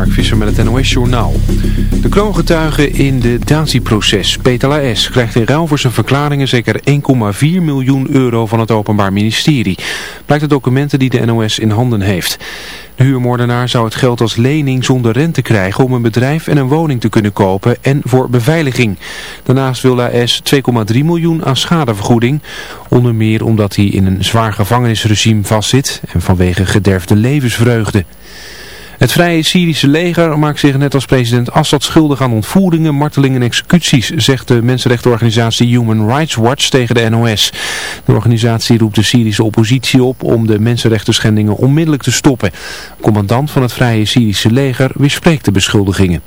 Mark Visser met het NOS-journaal. De kroongetuige in de datieproces. proces Peter Laes, krijgt in ruil voor zijn verklaringen zeker 1,4 miljoen euro van het Openbaar Ministerie. Blijkt uit documenten die de NOS in handen heeft. De huurmoordenaar zou het geld als lening zonder rente krijgen om een bedrijf en een woning te kunnen kopen en voor beveiliging. Daarnaast wil AS 2,3 miljoen aan schadevergoeding, onder meer omdat hij in een zwaar gevangenisregime vastzit en vanwege gederfde levensvreugde. Het Vrije Syrische leger maakt zich net als president Assad schuldig aan ontvoeringen, martelingen en executies, zegt de mensenrechtenorganisatie Human Rights Watch tegen de NOS. De organisatie roept de Syrische oppositie op om de schendingen onmiddellijk te stoppen. Commandant van het Vrije Syrische leger weerspreekt de beschuldigingen.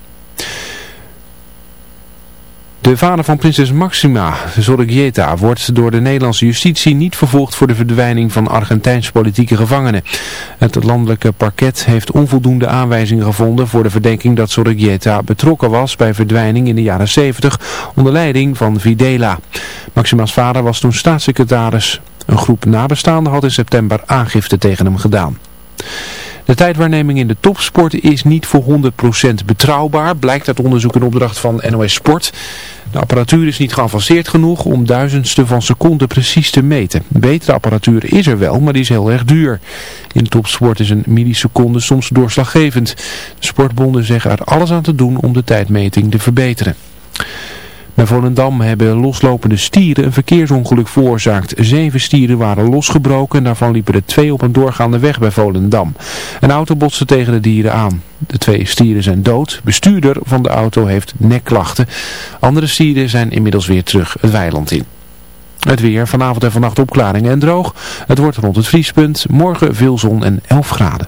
De vader van prinses Maxima, Zorregieta, wordt door de Nederlandse justitie niet vervolgd voor de verdwijning van Argentijnse politieke gevangenen. Het landelijke parket heeft onvoldoende aanwijzingen gevonden voor de verdenking dat Zorregieta betrokken was bij verdwijning in de jaren 70 onder leiding van Videla. Maxima's vader was toen staatssecretaris. Een groep nabestaanden had in september aangifte tegen hem gedaan. De tijdwaarneming in de topsport is niet voor 100% betrouwbaar, blijkt uit onderzoek in opdracht van NOS Sport. De apparatuur is niet geavanceerd genoeg om duizendsten van seconden precies te meten. Betere apparatuur is er wel, maar die is heel erg duur. In topsport is een milliseconde soms doorslaggevend. De sportbonden zeggen er alles aan te doen om de tijdmeting te verbeteren. Bij Volendam hebben loslopende stieren een verkeersongeluk veroorzaakt. Zeven stieren waren losgebroken en daarvan liepen er twee op een doorgaande weg bij Volendam. Een auto botste tegen de dieren aan. De twee stieren zijn dood. Bestuurder van de auto heeft nekklachten. Andere stieren zijn inmiddels weer terug het weiland in. Het weer, vanavond en vannacht opklaringen en droog. Het wordt rond het vriespunt. Morgen veel zon en 11 graden.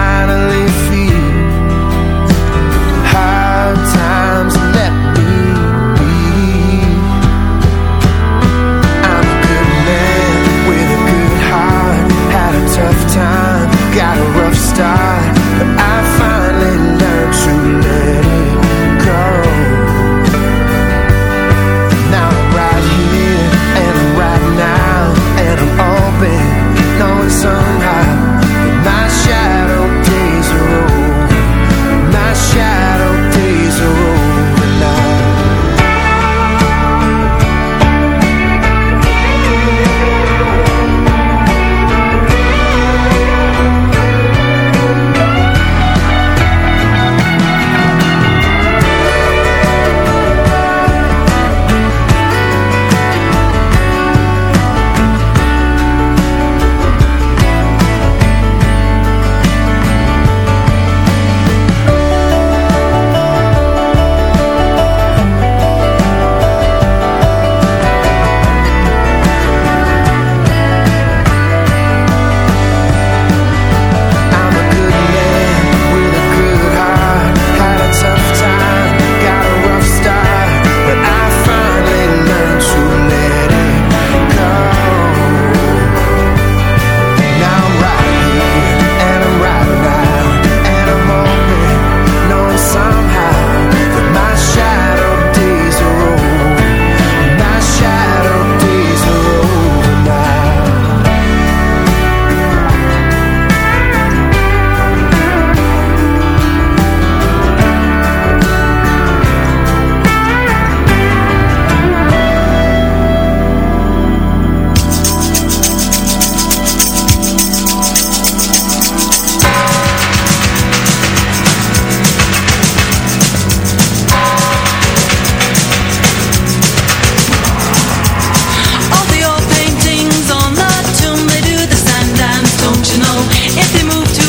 if they move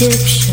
Egyptian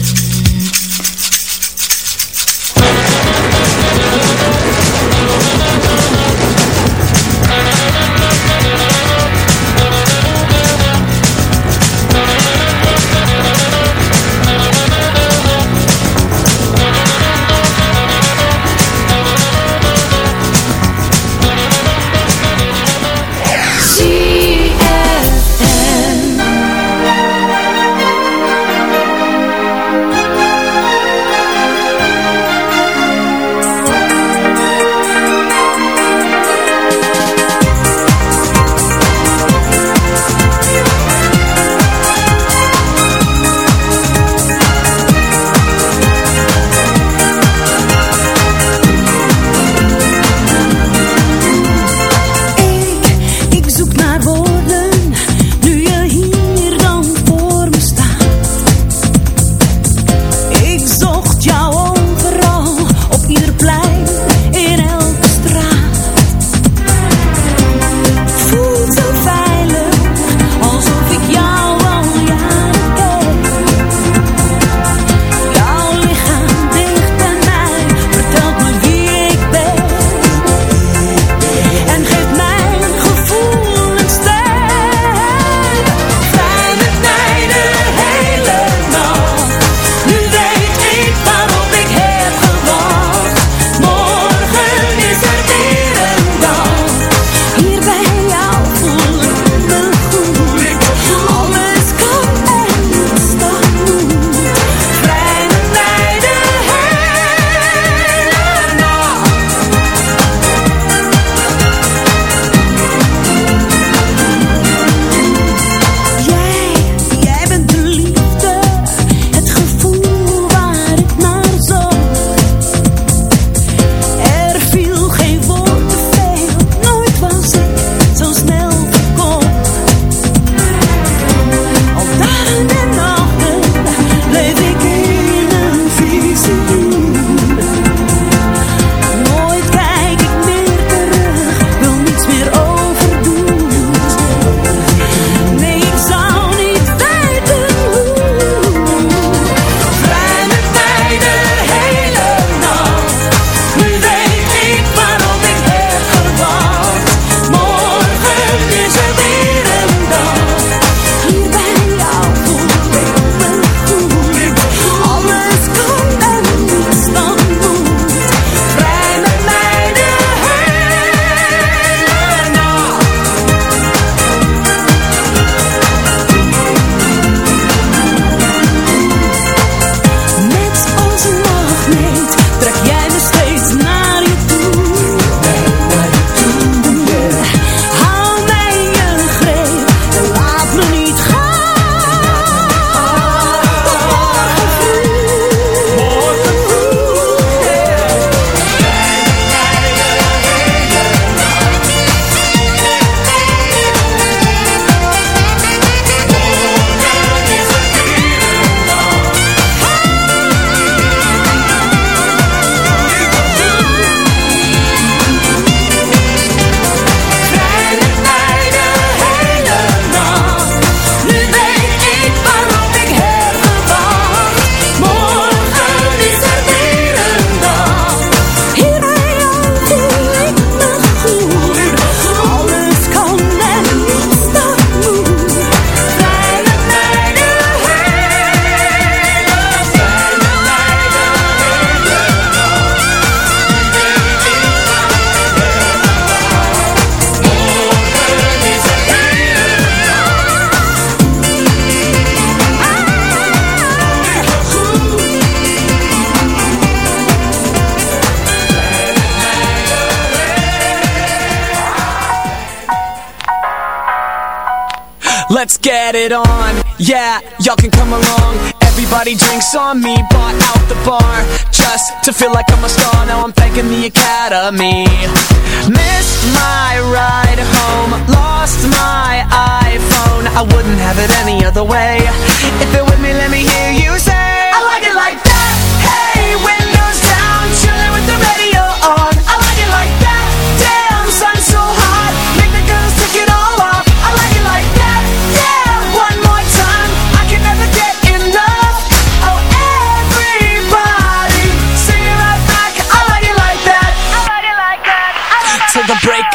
to feel like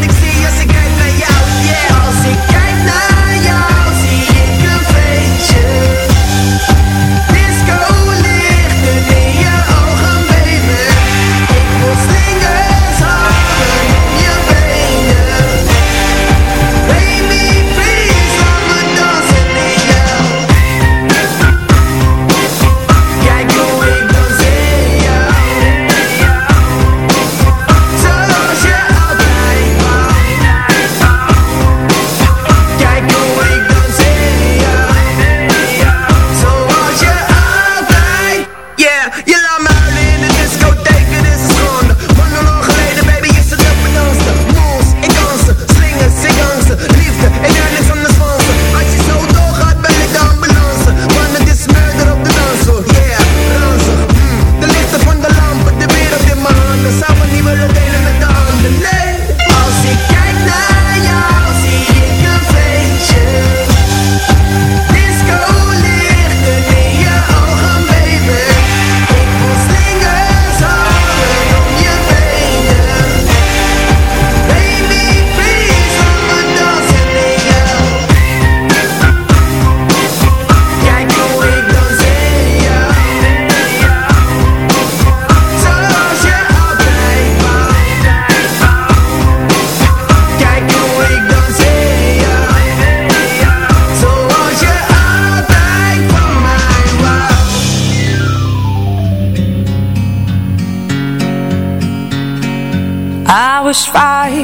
Panic see us again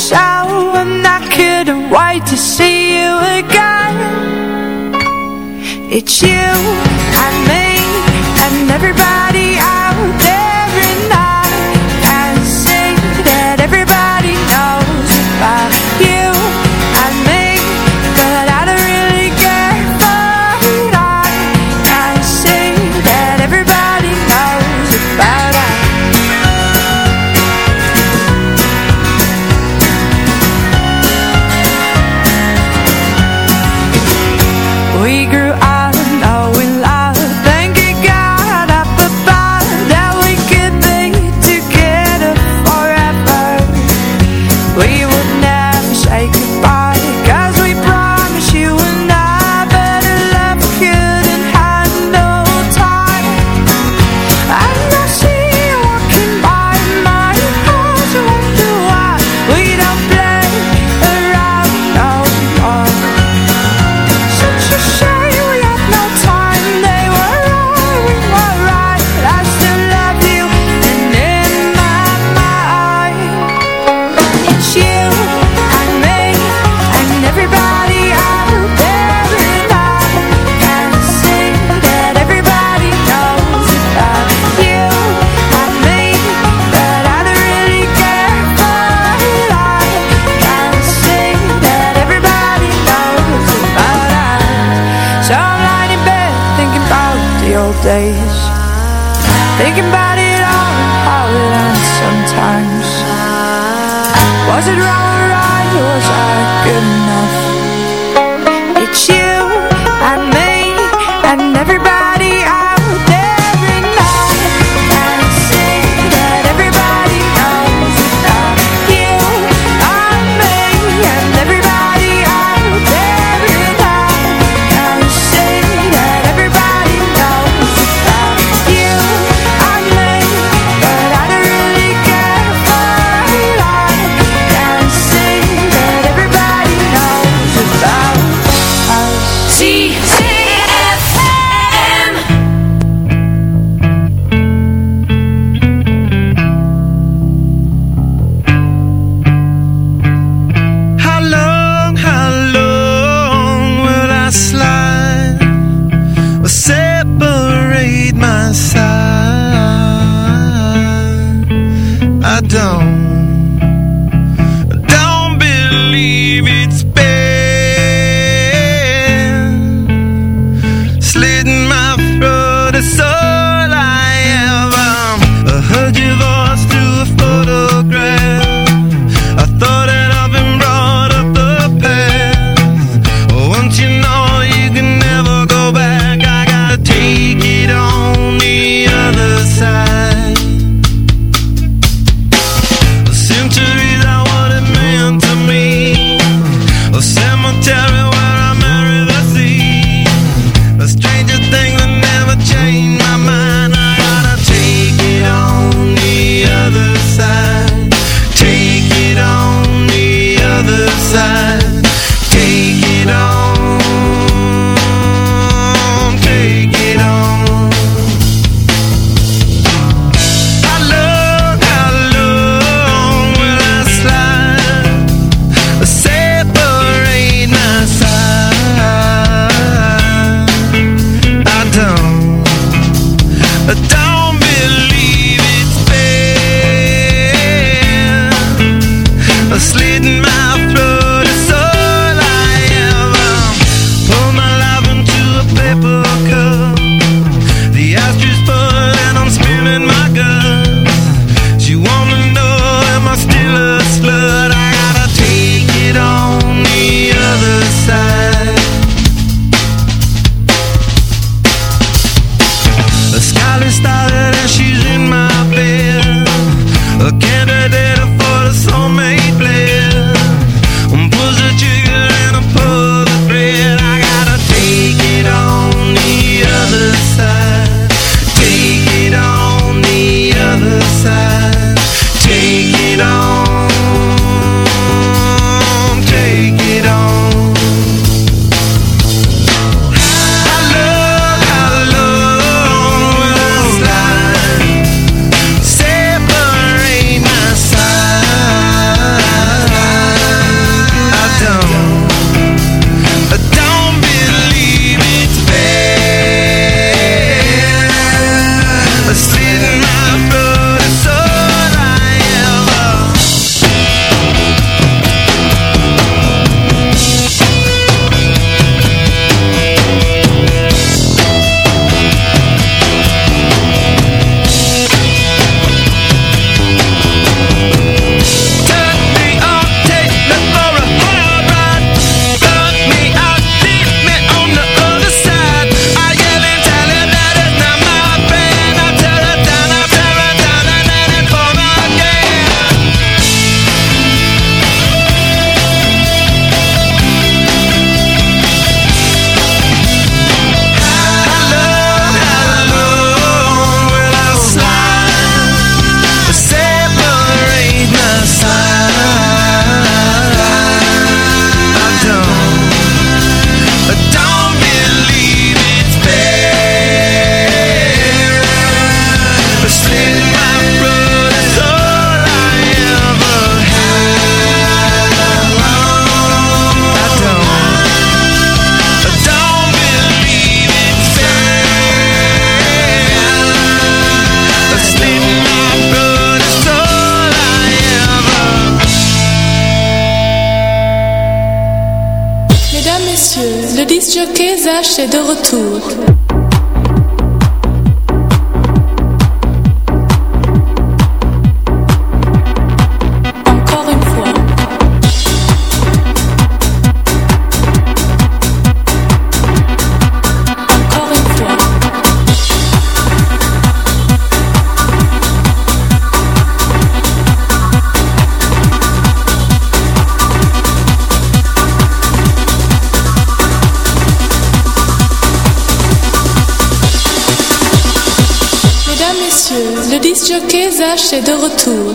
shower and I couldn't wait to see you again It's you and me days Thinking about it all, how it sometimes Was it right? Le Le disjockey Zach est de retour.